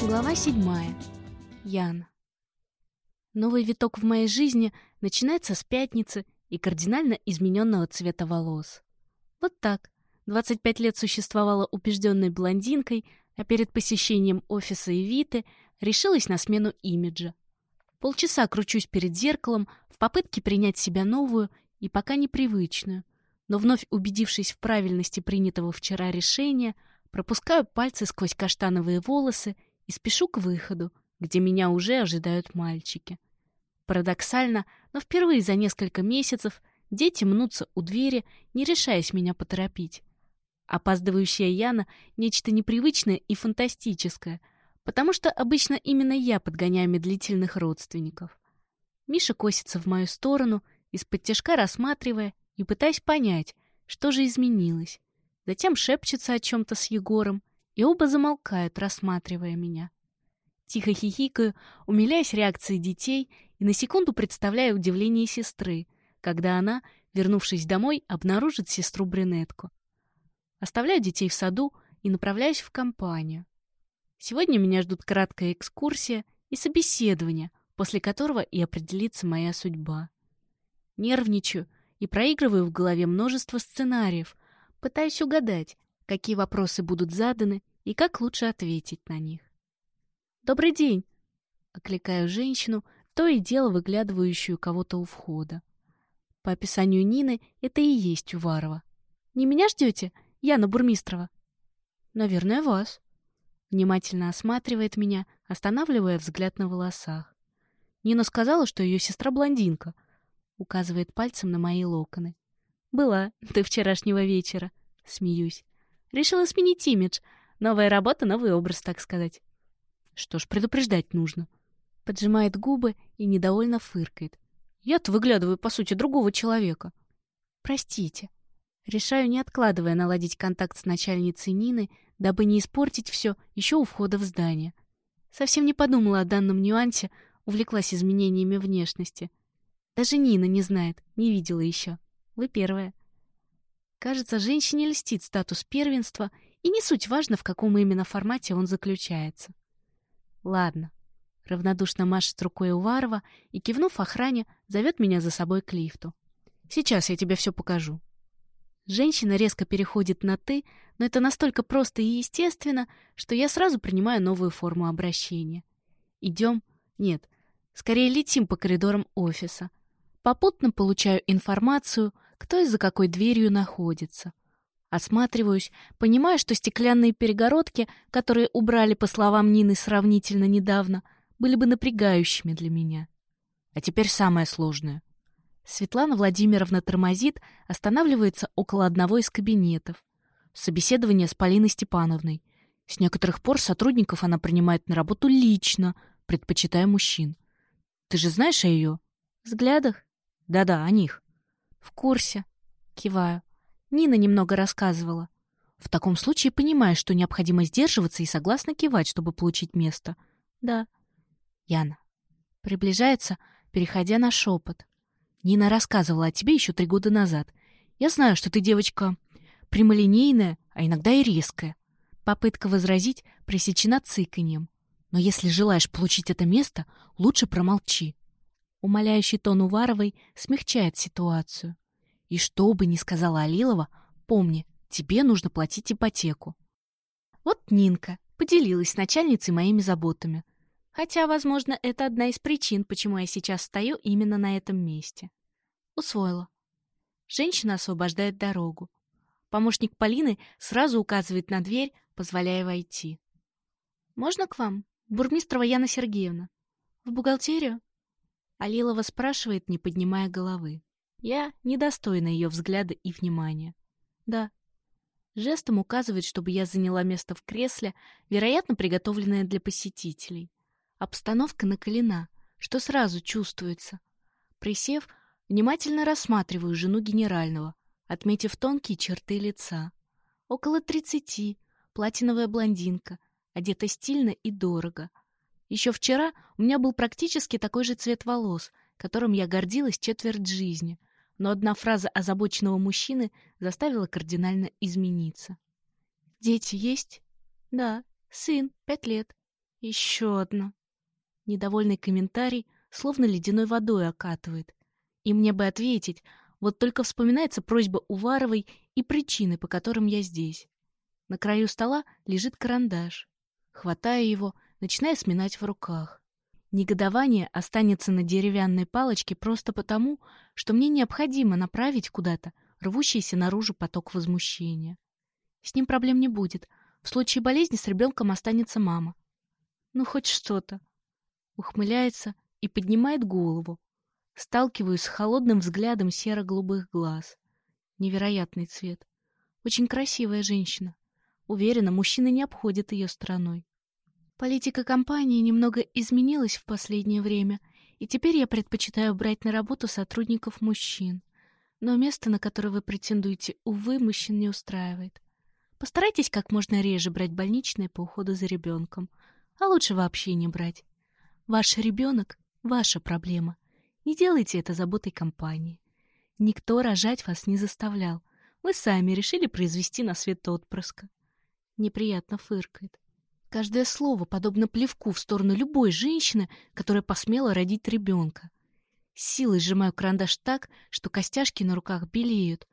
Глава 7. Ян. Новый виток в моей жизни начинается с пятницы и кардинально измененного цвета волос. Вот так. 25 лет существовала убежденной блондинкой, а перед посещением офиса и решилась на смену имиджа. Полчаса кручусь перед зеркалом в попытке принять себя новую и пока непривычную, но вновь убедившись в правильности принятого вчера решения, пропускаю пальцы сквозь каштановые волосы и спешу к выходу, где меня уже ожидают мальчики. Парадоксально, но впервые за несколько месяцев дети мнутся у двери, не решаясь меня поторопить. Опаздывающая Яна — нечто непривычное и фантастическое, потому что обычно именно я подгоняю медлительных родственников. Миша косится в мою сторону, из-под тяжка рассматривая и пытаясь понять, что же изменилось. Затем шепчется о чем-то с Егором, и оба замолкают, рассматривая меня. Тихо хихикаю, умиляясь реакции детей и на секунду представляя удивление сестры, когда она, вернувшись домой, обнаружит сестру-брюнетку. Оставляю детей в саду и направляюсь в компанию. Сегодня меня ждут краткая экскурсия и собеседование, после которого и определится моя судьба. Нервничаю и проигрываю в голове множество сценариев, пытаюсь угадать, какие вопросы будут заданы и как лучше ответить на них. «Добрый день!» — окликаю женщину, то и дело выглядывающую кого-то у входа. По описанию Нины это и есть Уварова. «Не меня ждете? Яна Бурмистрова?» «Наверное, вас». Внимательно осматривает меня, останавливая взгляд на волосах. Нина сказала, что ее сестра блондинка. Указывает пальцем на мои локоны. «Была, ты вчерашнего вечера», — смеюсь. Решила сменить имидж. Новая работа, новый образ, так сказать. Что ж, предупреждать нужно. Поджимает губы и недовольно фыркает. Я-то выглядываю, по сути, другого человека. Простите. Решаю, не откладывая, наладить контакт с начальницей Нины, дабы не испортить все еще у входа в здание. Совсем не подумала о данном нюансе, увлеклась изменениями внешности. Даже Нина не знает, не видела еще. Вы первая. Кажется, женщине льстит статус первенства, и не суть важно, в каком именно формате он заключается. Ладно. Равнодушно машет рукой Уварова и, кивнув охране, зовет меня за собой к лифту. Сейчас я тебе все покажу. Женщина резко переходит на «ты», но это настолько просто и естественно, что я сразу принимаю новую форму обращения. Идем? Нет. Скорее летим по коридорам офиса. Попутно получаю информацию — кто и за какой дверью находится. Осматриваюсь, понимаю, что стеклянные перегородки, которые убрали, по словам Нины, сравнительно недавно, были бы напрягающими для меня. А теперь самое сложное. Светлана Владимировна тормозит, останавливается около одного из кабинетов. Собеседование с Полиной Степановной. С некоторых пор сотрудников она принимает на работу лично, предпочитая мужчин. Ты же знаешь о ее? Взглядах? Да-да, о них. В курсе. Киваю. Нина немного рассказывала. В таком случае понимаю, что необходимо сдерживаться и согласно кивать, чтобы получить место. Да. Яна. Приближается, переходя на шепот. Нина рассказывала о тебе еще три года назад. Я знаю, что ты девочка прямолинейная, а иногда и резкая. Попытка возразить пресечена цыканьем. Но если желаешь получить это место, лучше промолчи. Умоляющий тон Уваровой смягчает ситуацию. И что бы ни сказала Алилова, помни, тебе нужно платить ипотеку. Вот Нинка поделилась с начальницей моими заботами. Хотя, возможно, это одна из причин, почему я сейчас стою именно на этом месте. Усвоила. Женщина освобождает дорогу. Помощник Полины сразу указывает на дверь, позволяя войти. «Можно к вам? Бурмистрова Яна Сергеевна. В бухгалтерию?» Алилова спрашивает, не поднимая головы. Я недостойна ее взгляда и внимания. Да. Жестом указывает, чтобы я заняла место в кресле, вероятно, приготовленное для посетителей. Обстановка накалена, что сразу чувствуется. Присев, внимательно рассматриваю жену генерального, отметив тонкие черты лица. Около тридцати, платиновая блондинка, одета стильно и дорого — еще вчера у меня был практически такой же цвет волос, которым я гордилась четверть жизни, но одна фраза озабоченного мужчины заставила кардинально измениться. «Дети есть?» «Да, сын, пять лет». «Еще одна». Недовольный комментарий словно ледяной водой окатывает. И мне бы ответить, вот только вспоминается просьба Уваровой и причины, по которым я здесь. На краю стола лежит карандаш. Хватая его — начиная сминать в руках. Негодование останется на деревянной палочке просто потому, что мне необходимо направить куда-то рвущийся наружу поток возмущения. С ним проблем не будет. В случае болезни с ребенком останется мама. Ну, хоть что-то. Ухмыляется и поднимает голову. Сталкиваюсь с холодным взглядом серо-голубых глаз. Невероятный цвет. Очень красивая женщина. Уверена, мужчина не обходит ее стороной. Политика компании немного изменилась в последнее время, и теперь я предпочитаю брать на работу сотрудников мужчин. Но место, на которое вы претендуете, увы, мужчин не устраивает. Постарайтесь как можно реже брать больничные по уходу за ребенком, а лучше вообще не брать. Ваш ребенок – ваша проблема. Не делайте это заботой компании. Никто рожать вас не заставлял. Вы сами решили произвести на свет отпрыска. Неприятно фыркает. Каждое слово, подобно плевку в сторону любой женщины, которая посмела родить ребенка. Силой сжимаю карандаш так, что костяшки на руках белеют.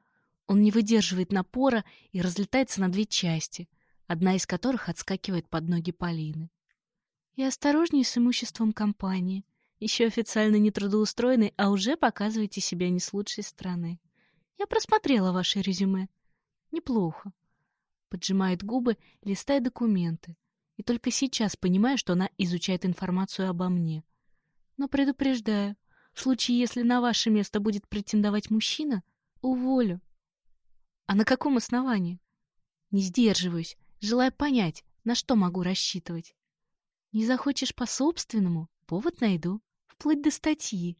Он не выдерживает напора и разлетается на две части, одна из которых отскакивает под ноги Полины. Я осторожнее с имуществом компании. Еще официально не трудоустроенный, а уже показываете себя не с лучшей стороны. Я просмотрела ваше резюме. Неплохо. Поджимает губы, листая документы и только сейчас понимаю, что она изучает информацию обо мне. Но предупреждаю, в случае, если на ваше место будет претендовать мужчина, уволю. А на каком основании? Не сдерживаюсь, желая понять, на что могу рассчитывать. Не захочешь по-собственному, повод найду, вплоть до статьи.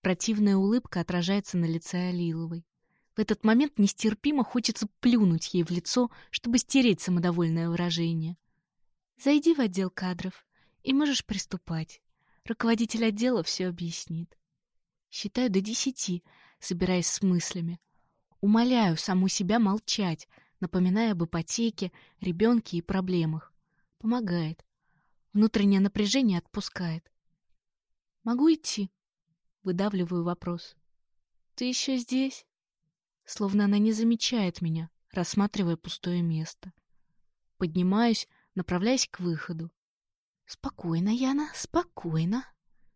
Противная улыбка отражается на лице Алиловой. В этот момент нестерпимо хочется плюнуть ей в лицо, чтобы стереть самодовольное выражение. Зайди в отдел кадров, и можешь приступать. Руководитель отдела все объяснит. Считаю до десяти, собираясь с мыслями. Умоляю саму себя молчать, напоминая об ипотеке, ребенке и проблемах. Помогает. Внутреннее напряжение отпускает. «Могу идти?» — выдавливаю вопрос. «Ты еще здесь?» Словно она не замечает меня, рассматривая пустое место. Поднимаюсь направляясь к выходу. «Спокойно, Яна, спокойно!»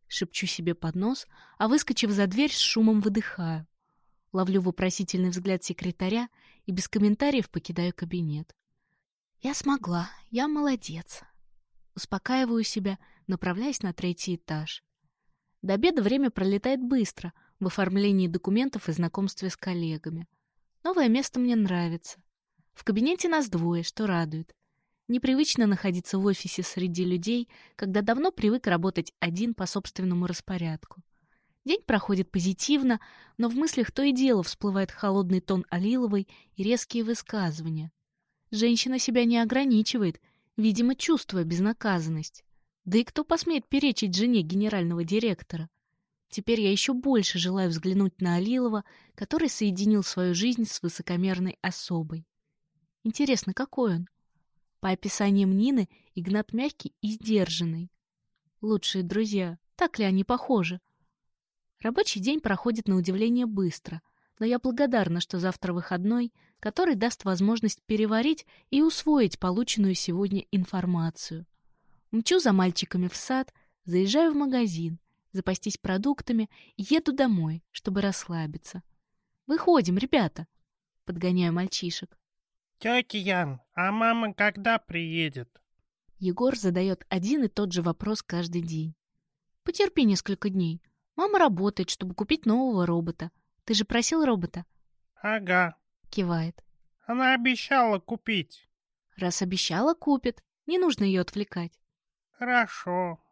Шепчу себе под нос, а, выскочив за дверь, с шумом выдыхаю. Ловлю вопросительный взгляд секретаря и без комментариев покидаю кабинет. «Я смогла, я молодец!» Успокаиваю себя, направляясь на третий этаж. До обеда время пролетает быстро в оформлении документов и знакомстве с коллегами. Новое место мне нравится. В кабинете нас двое, что радует. Непривычно находиться в офисе среди людей, когда давно привык работать один по собственному распорядку. День проходит позитивно, но в мыслях то и дело всплывает холодный тон Алиловой и резкие высказывания. Женщина себя не ограничивает, видимо, чувствуя безнаказанность. Да и кто посмеет перечить жене генерального директора? Теперь я еще больше желаю взглянуть на Алилова, который соединил свою жизнь с высокомерной особой. Интересно, какой он? По описаниям Нины, Игнат мягкий и сдержанный. Лучшие друзья, так ли они похожи? Рабочий день проходит на удивление быстро, но я благодарна, что завтра выходной, который даст возможность переварить и усвоить полученную сегодня информацию. Мчу за мальчиками в сад, заезжаю в магазин, запастись продуктами и еду домой, чтобы расслабиться. «Выходим, ребята!» — подгоняю мальчишек. Тетя Ян, а мама когда приедет? Егор задает один и тот же вопрос каждый день. Потерпи несколько дней. Мама работает, чтобы купить нового робота. Ты же просил робота? Ага. Кивает. Она обещала купить. Раз обещала, купит. Не нужно ее отвлекать. Хорошо.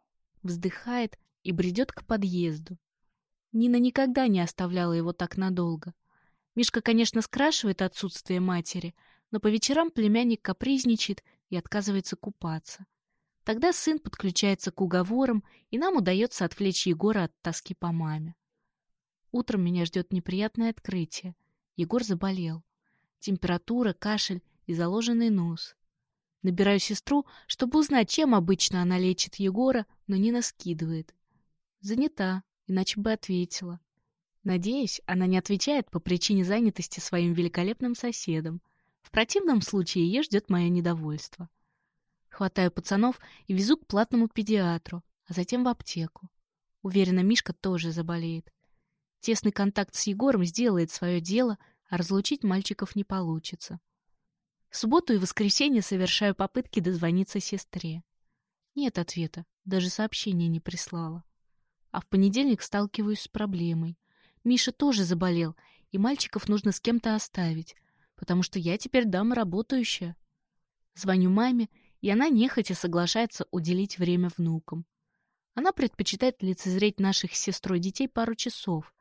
Вздыхает и бредет к подъезду. Нина никогда не оставляла его так надолго. Мишка, конечно, скрашивает отсутствие матери — но по вечерам племянник капризничает и отказывается купаться. Тогда сын подключается к уговорам, и нам удается отвлечь Егора от тоски по маме. Утром меня ждет неприятное открытие. Егор заболел. Температура, кашель и заложенный нос. Набираю сестру, чтобы узнать, чем обычно она лечит Егора, но Нина скидывает. Занята, иначе бы ответила. Надеюсь, она не отвечает по причине занятости своим великолепным соседом — в противном случае ешь, ждет мое недовольство. Хватаю пацанов и везу к платному педиатру, а затем в аптеку. Уверена, Мишка тоже заболеет. Тесный контакт с Егором сделает свое дело, а разлучить мальчиков не получится. В субботу и воскресенье совершаю попытки дозвониться сестре. Нет ответа, даже сообщения не прислала. А в понедельник сталкиваюсь с проблемой. Миша тоже заболел, и мальчиков нужно с кем-то оставить потому что я теперь дам работающая. Звоню маме, и она нехотя соглашается уделить время внукам. Она предпочитает лицезреть наших сестрой детей пару часов.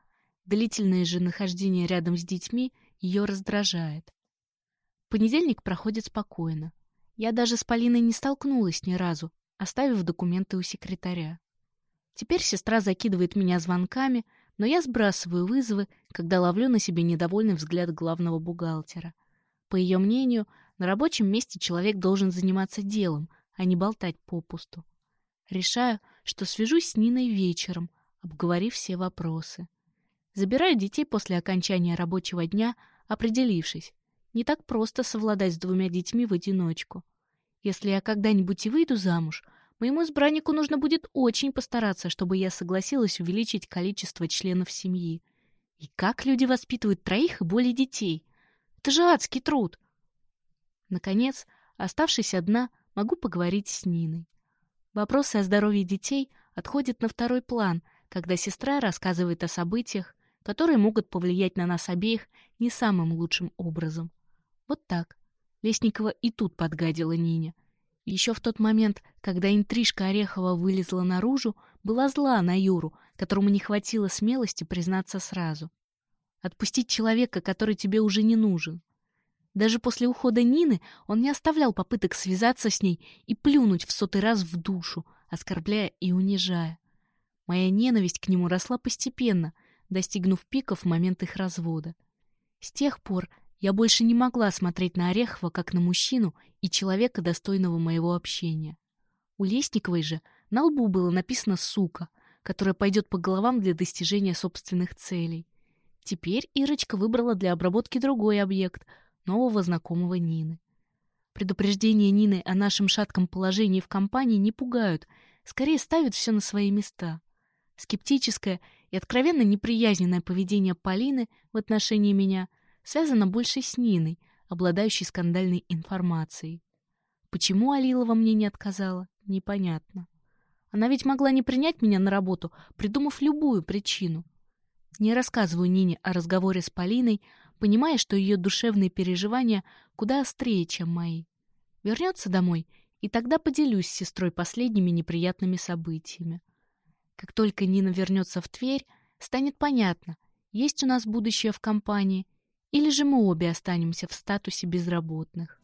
Длительное же нахождение рядом с детьми ее раздражает. Понедельник проходит спокойно. Я даже с Полиной не столкнулась ни разу, оставив документы у секретаря. Теперь сестра закидывает меня звонками — но я сбрасываю вызовы, когда ловлю на себе недовольный взгляд главного бухгалтера. По ее мнению, на рабочем месте человек должен заниматься делом, а не болтать попусту. Решаю, что свяжусь с Ниной вечером, обговорив все вопросы. Забираю детей после окончания рабочего дня, определившись. Не так просто совладать с двумя детьми в одиночку. Если я когда-нибудь и выйду замуж — Моему избраннику нужно будет очень постараться, чтобы я согласилась увеличить количество членов семьи. И как люди воспитывают троих и более детей? Это же адский труд! Наконец, оставшись одна, могу поговорить с Ниной. Вопросы о здоровье детей отходят на второй план, когда сестра рассказывает о событиях, которые могут повлиять на нас обеих не самым лучшим образом. Вот так. Лесникова и тут подгадила Нине — еще в тот момент, когда интрижка Орехова вылезла наружу, была зла на Юру, которому не хватило смелости признаться сразу. Отпустить человека, который тебе уже не нужен. Даже после ухода Нины он не оставлял попыток связаться с ней и плюнуть в сотый раз в душу, оскорбляя и унижая. Моя ненависть к нему росла постепенно, достигнув пика в момент их развода. С тех пор я больше не могла смотреть на Орехова как на мужчину и человека, достойного моего общения. У Лесниковой же на лбу было написано «сука», которая пойдет по головам для достижения собственных целей. Теперь Ирочка выбрала для обработки другой объект, нового знакомого Нины. Предупреждения Нины о нашем шатком положении в компании не пугают, скорее ставят все на свои места. Скептическое и откровенно неприязненное поведение Полины в отношении меня – связана больше с Ниной, обладающей скандальной информацией. Почему Алилова мне не отказала, непонятно. Она ведь могла не принять меня на работу, придумав любую причину. Не рассказываю Нине о разговоре с Полиной, понимая, что ее душевные переживания куда острее, чем мои. Вернется домой, и тогда поделюсь с сестрой последними неприятными событиями. Как только Нина вернется в Тверь, станет понятно, есть у нас будущее в компании или же мы обе останемся в статусе безработных.